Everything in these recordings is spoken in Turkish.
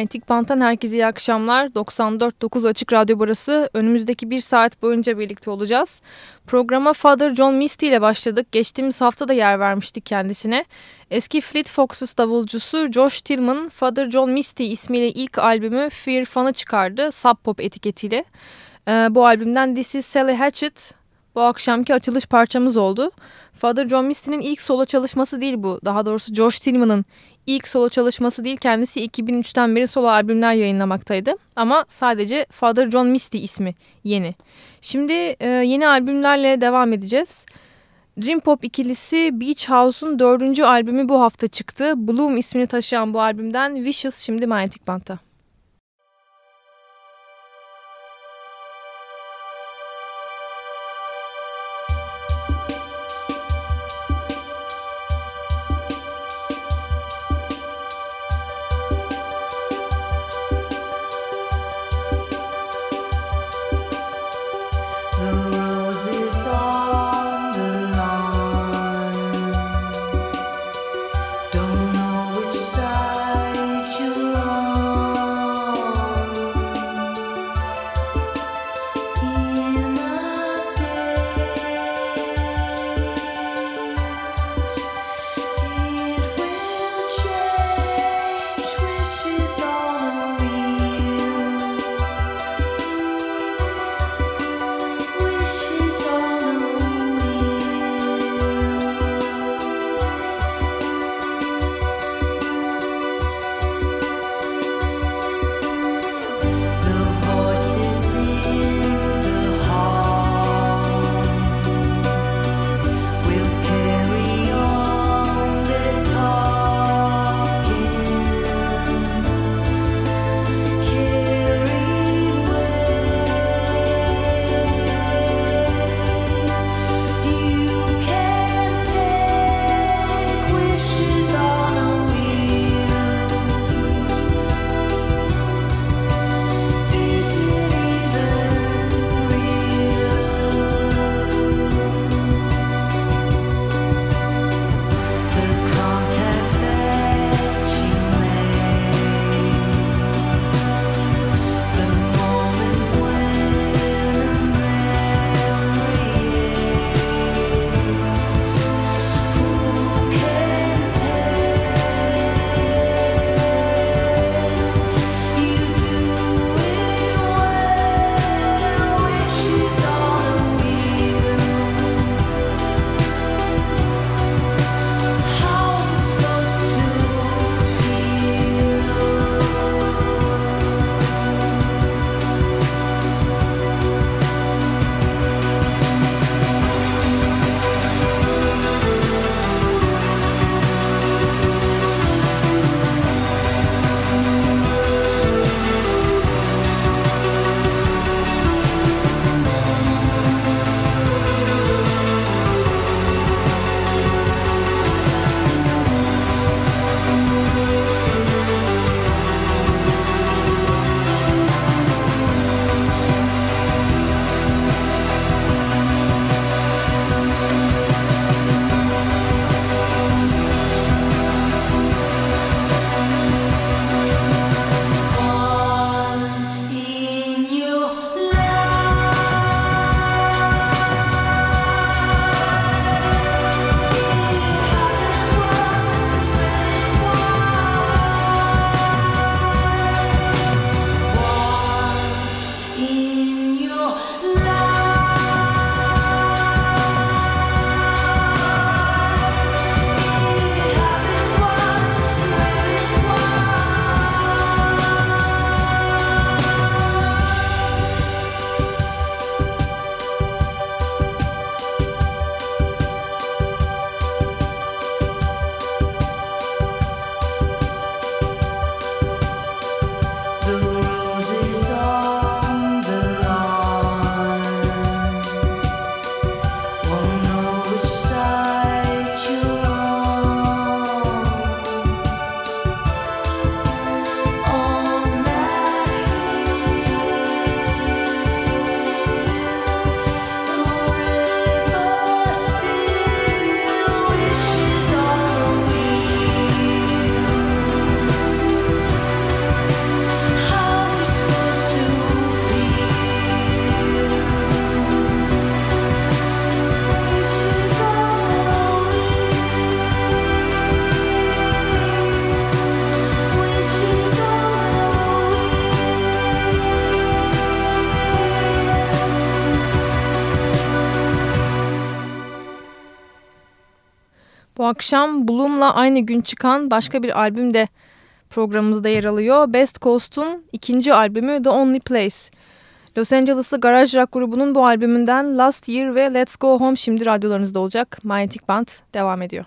Manyetik Bant'tan herkese iyi akşamlar. 94.9 Açık Radyo burası. Önümüzdeki bir saat boyunca birlikte olacağız. Programa Father John Misty ile başladık. Geçtiğimiz hafta da yer vermiştik kendisine. Eski Fleet Foxes davulcusu Josh Tillman, Father John Misty ismiyle ilk albümü Fear Fun'ı çıkardı. Sub Pop etiketiyle. Ee, bu albümden This is Sally Hatchet bu akşamki açılış parçamız oldu. Father John Misty'nin ilk solo çalışması değil bu. Daha doğrusu Josh Tillman'ın ilk solo çalışması değil. Kendisi 2003'ten beri solo albümler yayınlamaktaydı. Ama sadece Father John Misty ismi yeni. Şimdi e, yeni albümlerle devam edeceğiz. Dream Pop ikilisi Beach House'un dördüncü albümü bu hafta çıktı. Bloom ismini taşıyan bu albümden Vicious şimdi Manyetik Bant'ta. Akşam Bloom'la aynı gün çıkan başka bir albüm de programımızda yer alıyor. Best Coast'un ikinci albümü The Only Place. Los Angeles'lı garaj rock grubunun bu albümünden Last Year ve Let's Go Home şimdi radyolarınızda olacak. Manyetik Band devam ediyor.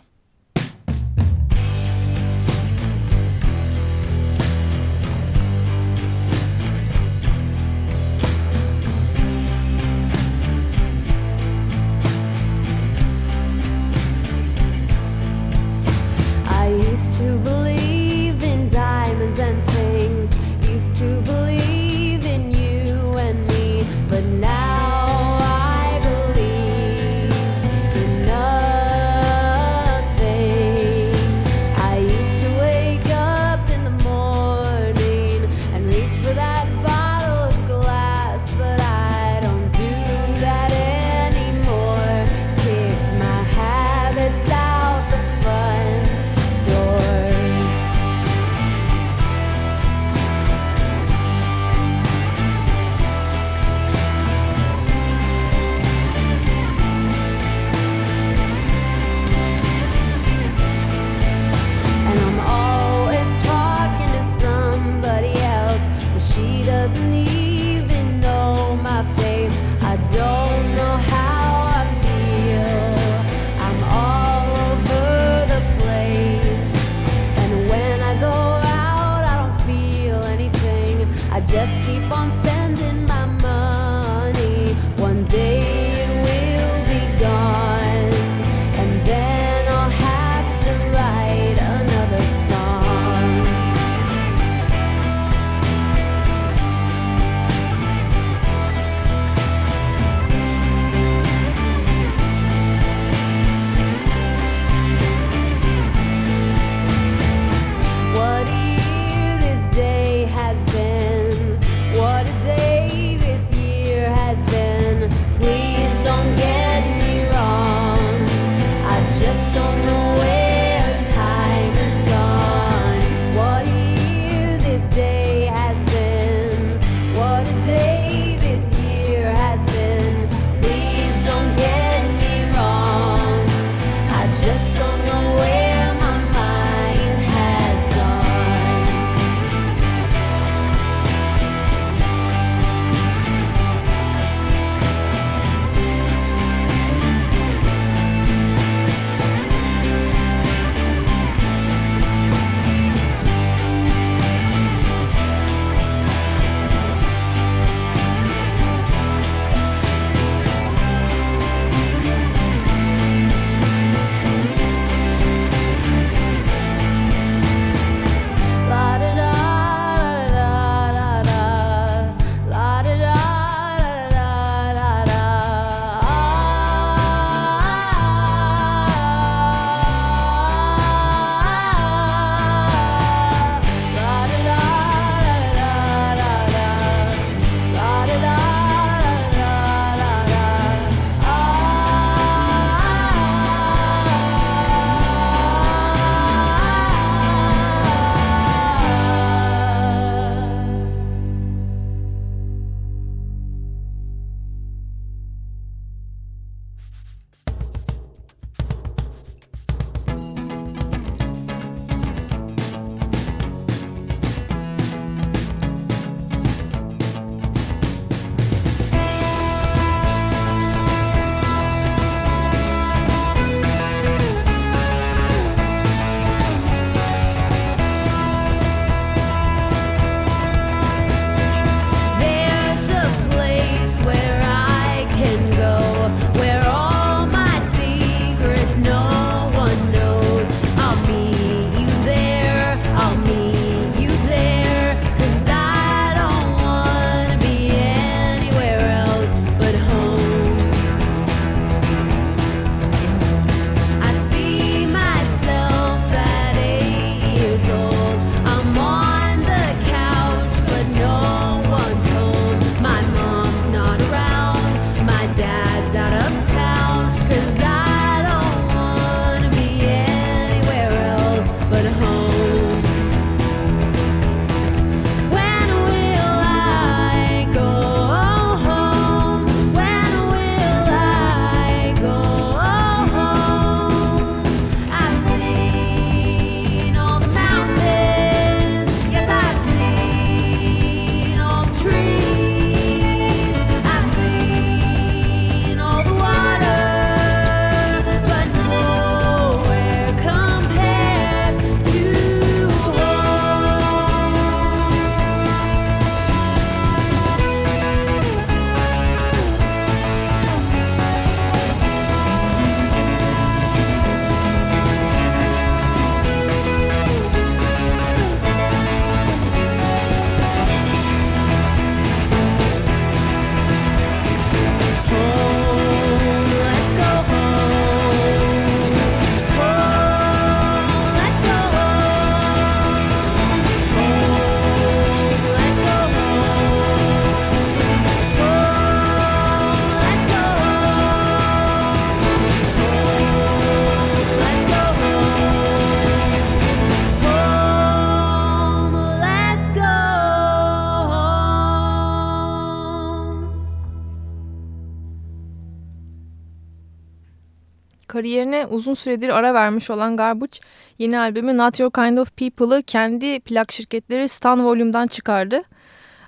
Kariyerine uzun süredir ara vermiş olan Garbage yeni albümü Not Your Kind of People'ı kendi plak şirketleri Stan Volume'dan çıkardı.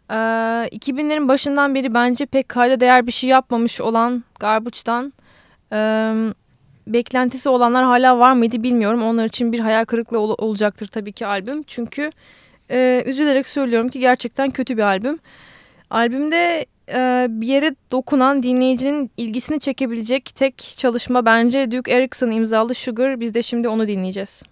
Ee, 2000'lerin başından beri bence pek kayda değer bir şey yapmamış olan Garbage'dan e, beklentisi olanlar hala var mıydı bilmiyorum. Onlar için bir hayal kırıklığı ol olacaktır tabii ki albüm. Çünkü e, üzülerek söylüyorum ki gerçekten kötü bir albüm. Albümde e, bir yere dokunan dinleyicinin ilgisini çekebilecek tek çalışma bence Duke Erickson imzalı Sugar. Biz de şimdi onu dinleyeceğiz.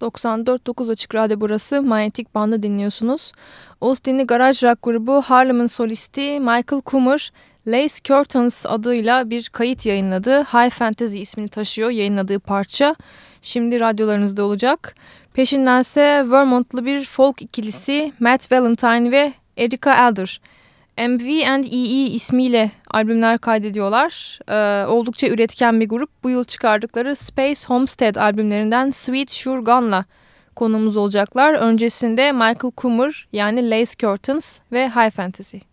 94.9 Açık Radyo burası Manyetik Band'ı dinliyorsunuz. Austin'li garaj rock grubu Harlem'ın solisti Michael Coomer, Lace Curtains adıyla bir kayıt yayınladı. High Fantasy ismini taşıyor yayınladığı parça. Şimdi radyolarınızda olacak. Peşindense Vermontlu bir folk ikilisi Matt Valentine ve Erika Elder. MV and EE ismiyle albümler kaydediyorlar. Ee, oldukça üretken bir grup. Bu yıl çıkardıkları Space Homestead albümlerinden Sweet Sure Gun'la konumuz olacaklar. Öncesinde Michael Coomer yani Lace Curtains ve High Fantasy.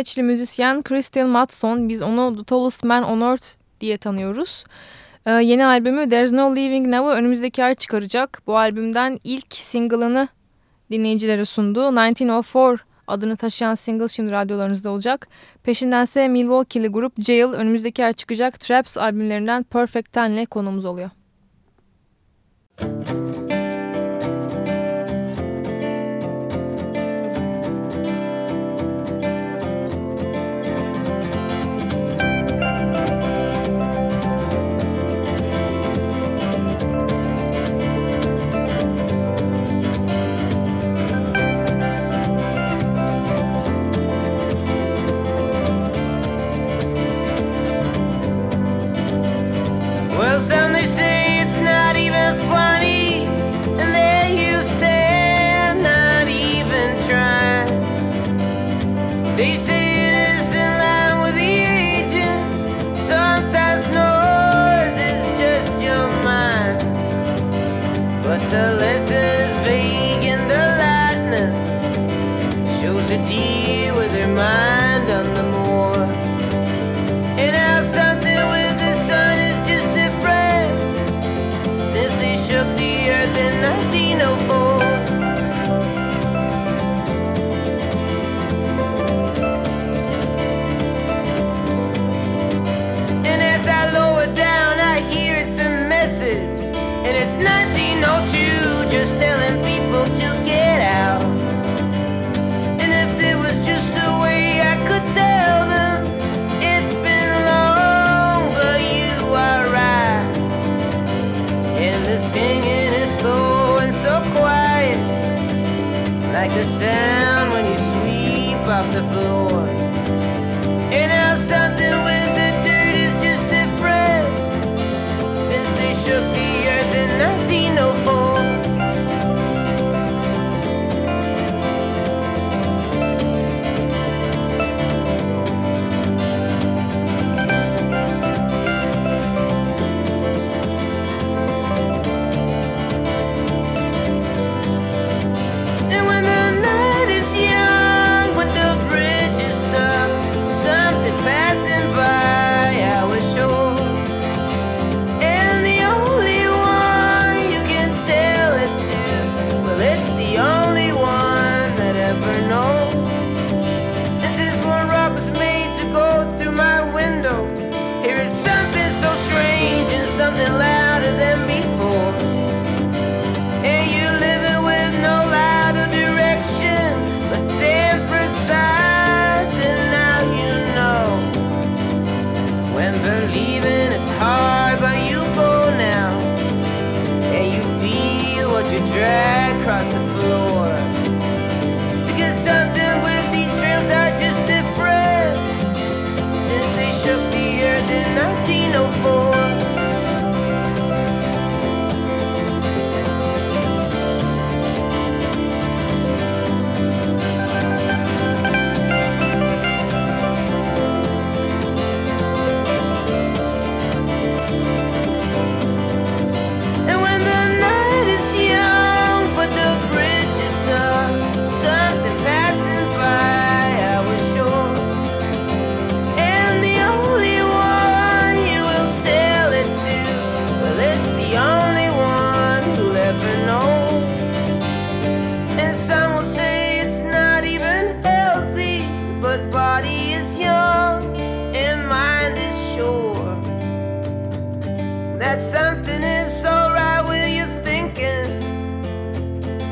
İsveçli müzisyen Christian Mattsson, biz onu The Tallest Man on Earth diye tanıyoruz. Ee, yeni albümü There's No Leaving Now'ı önümüzdeki ay çıkaracak. Bu albümden ilk single'ını dinleyicilere sundu. 1904 adını taşıyan single şimdi radyolarınızda olacak. Peşindense Milwaukee'li grup Jail önümüzdeki ay çıkacak Traps albümlerinden Perfect Ten'le konumuz oluyor. Müzik that something is so right with you thinking.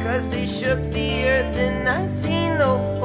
Cause they shook the earth in 1904.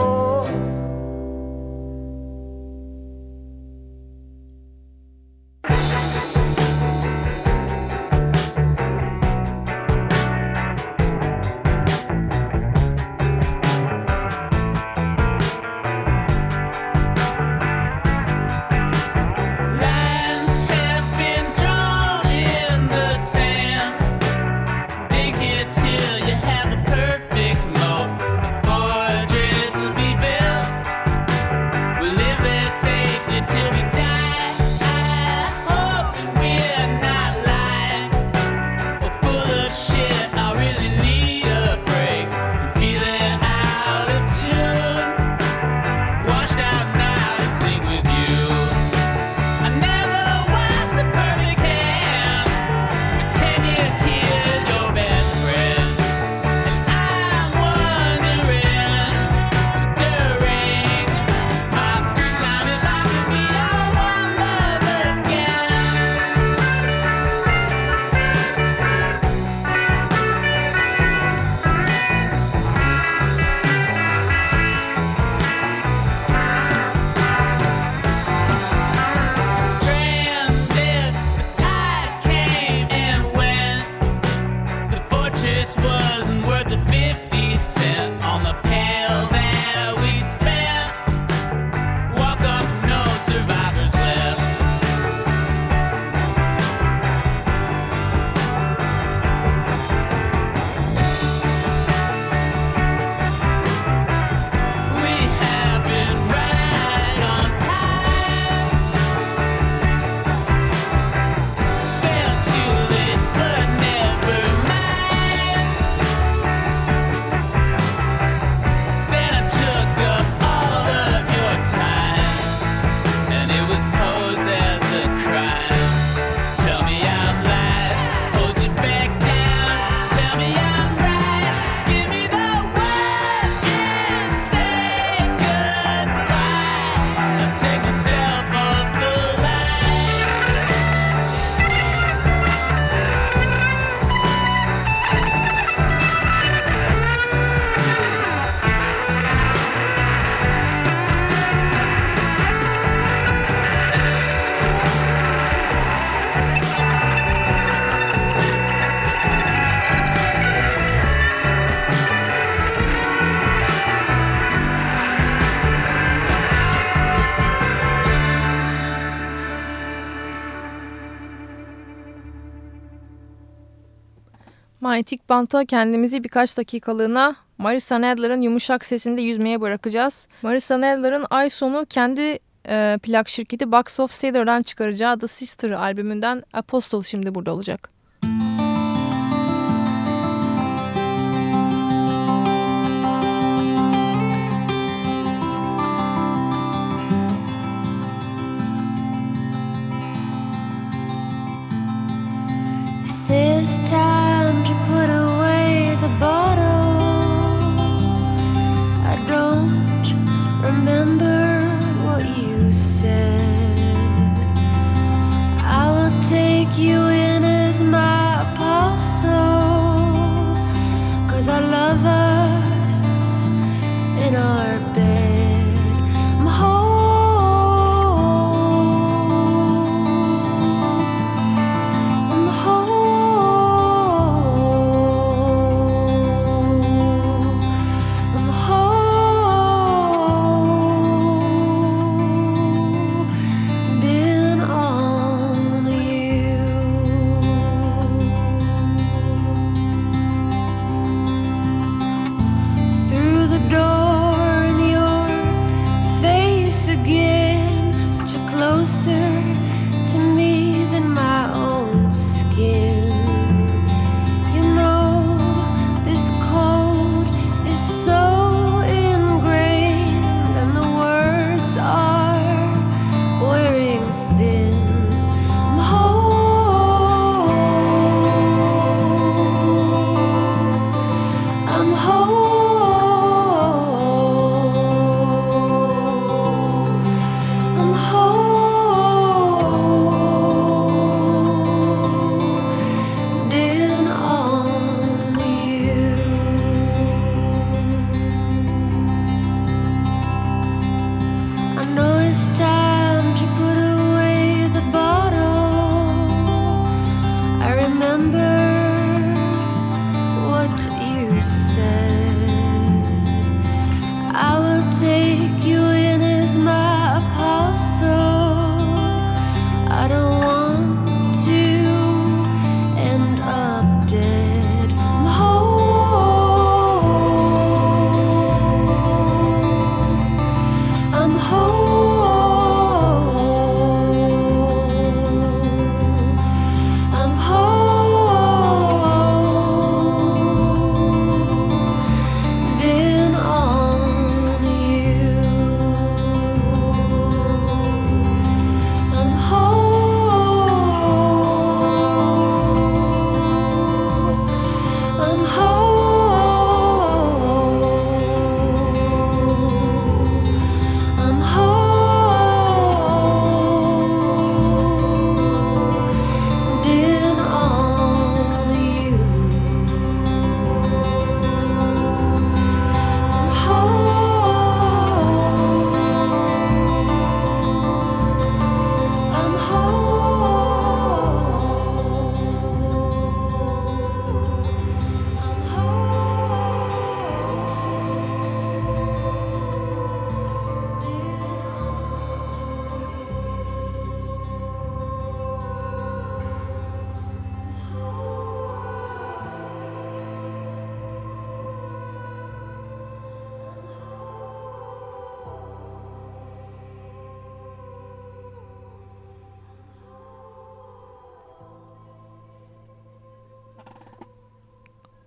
Manyetik Bant'a kendimizi birkaç dakikalığına Marissa Nadler'ın yumuşak sesinde yüzmeye bırakacağız. Marissa Nadler'ın ay sonu kendi e, plak şirketi Box of Cedar'dan çıkaracağı The Sister albümünden Apostle şimdi burada olacak. Sister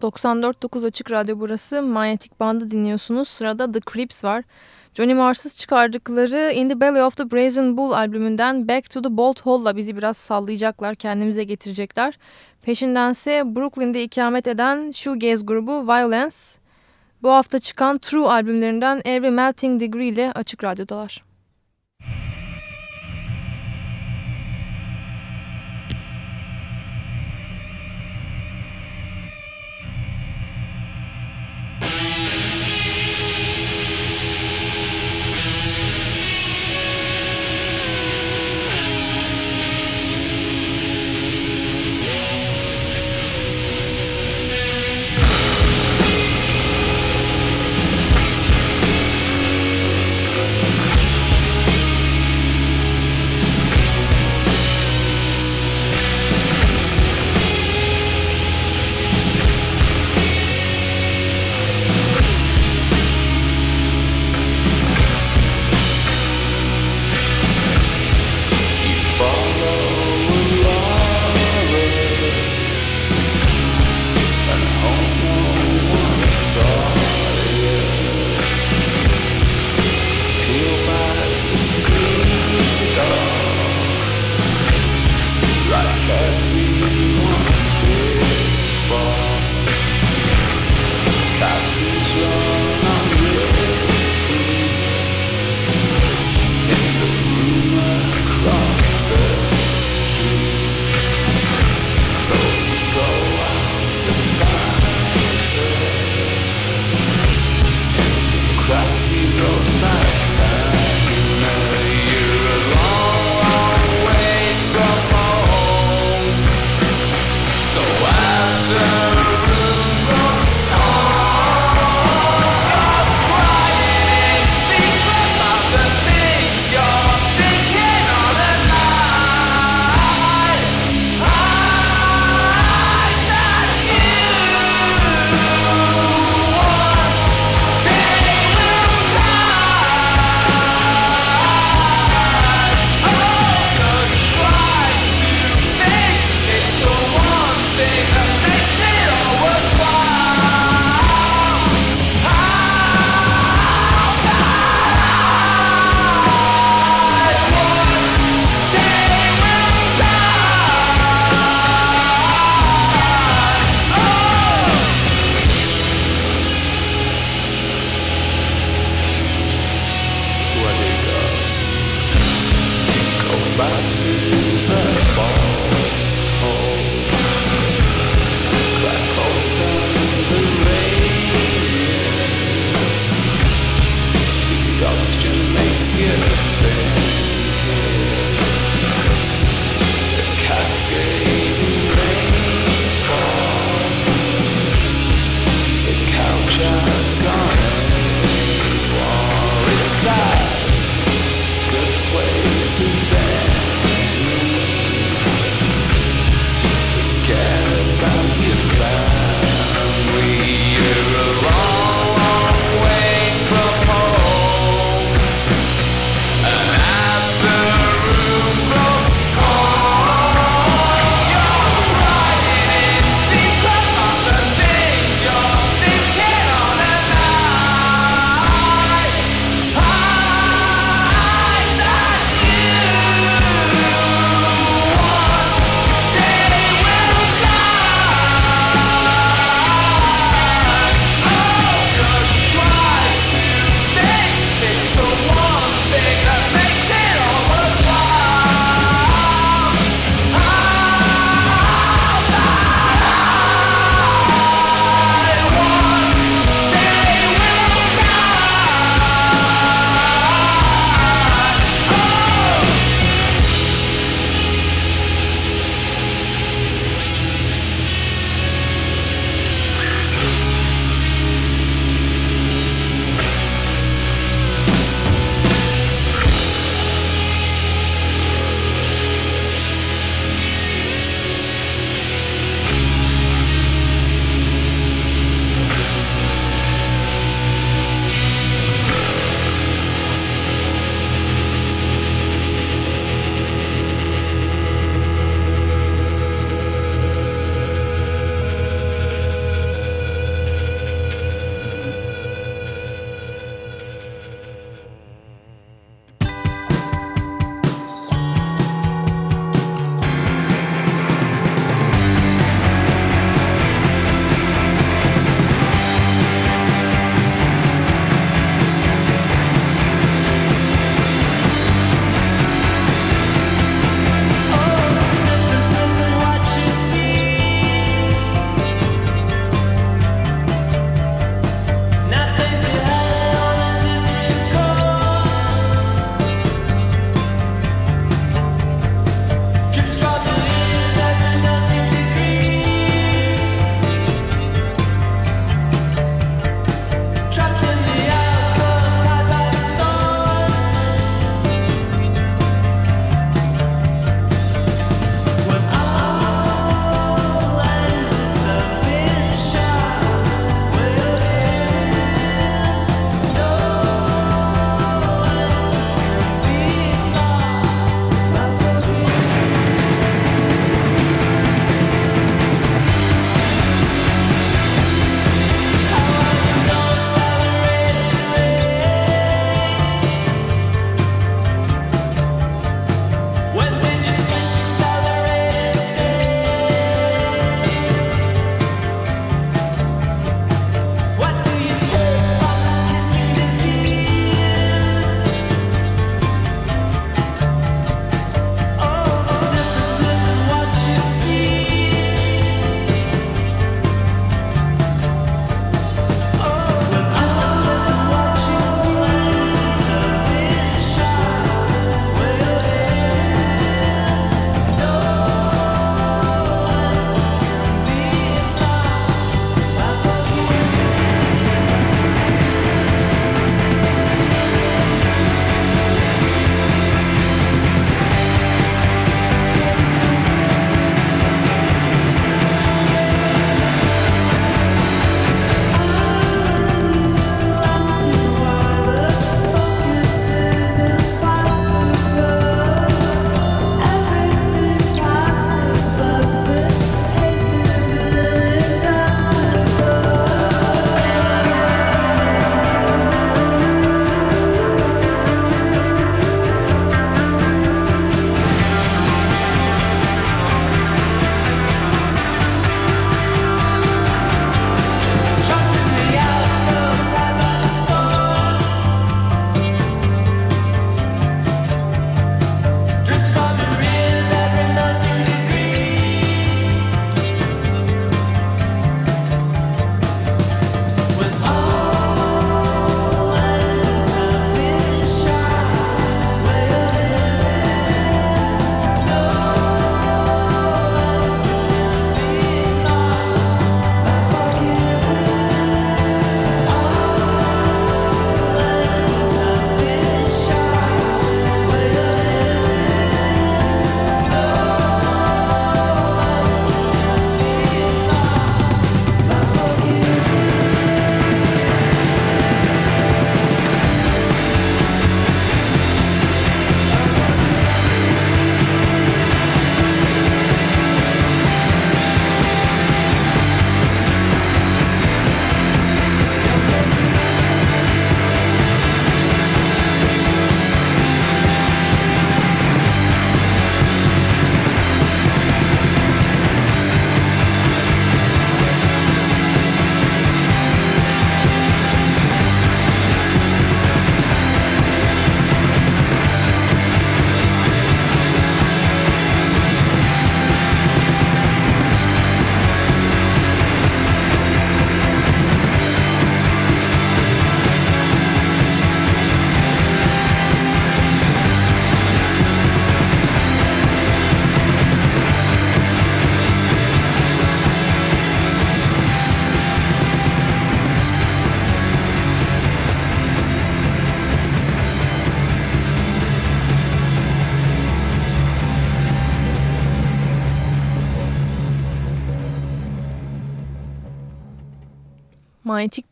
94.9 Açık Radyo burası. Manyetik Band'ı dinliyorsunuz. Sırada The Creeps var. Johnny Mars'ız çıkardıkları In the Belly of the Brazen Bull albümünden Back to the Bolt Hall'la bizi biraz sallayacaklar, kendimize getirecekler. Peşindense Brooklyn'de ikamet eden shoegaze grubu Violence. Bu hafta çıkan True albümlerinden Every Melting Degree ile Açık Radyo'dalar.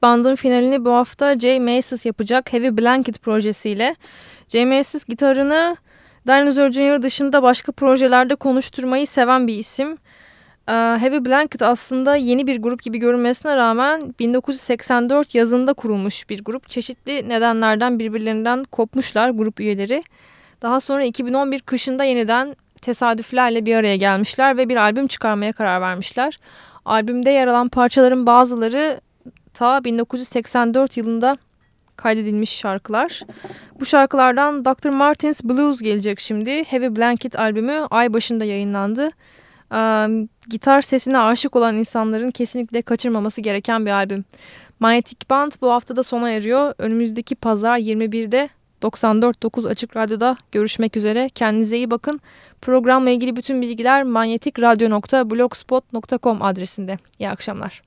Band'ın finalini bu hafta Jay Macy's yapacak Heavy Blanket projesiyle. Jay Macy's gitarını Dinosaur Jr. dışında başka projelerde konuşturmayı seven bir isim. Ee, Heavy Blanket aslında yeni bir grup gibi görünmesine rağmen 1984 yazında kurulmuş bir grup. Çeşitli nedenlerden birbirlerinden kopmuşlar grup üyeleri. Daha sonra 2011 kışında yeniden tesadüflerle bir araya gelmişler ve bir albüm çıkarmaya karar vermişler. Albümde yer alan parçaların bazıları ta 1984 yılında kaydedilmiş şarkılar. Bu şarkılardan Dr. Martin's Blues gelecek şimdi. Heavy Blanket albümü ay başında yayınlandı. Gitar sesine aşık olan insanların kesinlikle kaçırmaması gereken bir albüm. Magnetic Band bu haftada sona eriyor. Önümüzdeki pazar 21'de 94.9 Açık Radyo'da görüşmek üzere. Kendinize iyi bakın. Programla ilgili bütün bilgiler manyetikradyo.blogspot.com adresinde. İyi akşamlar.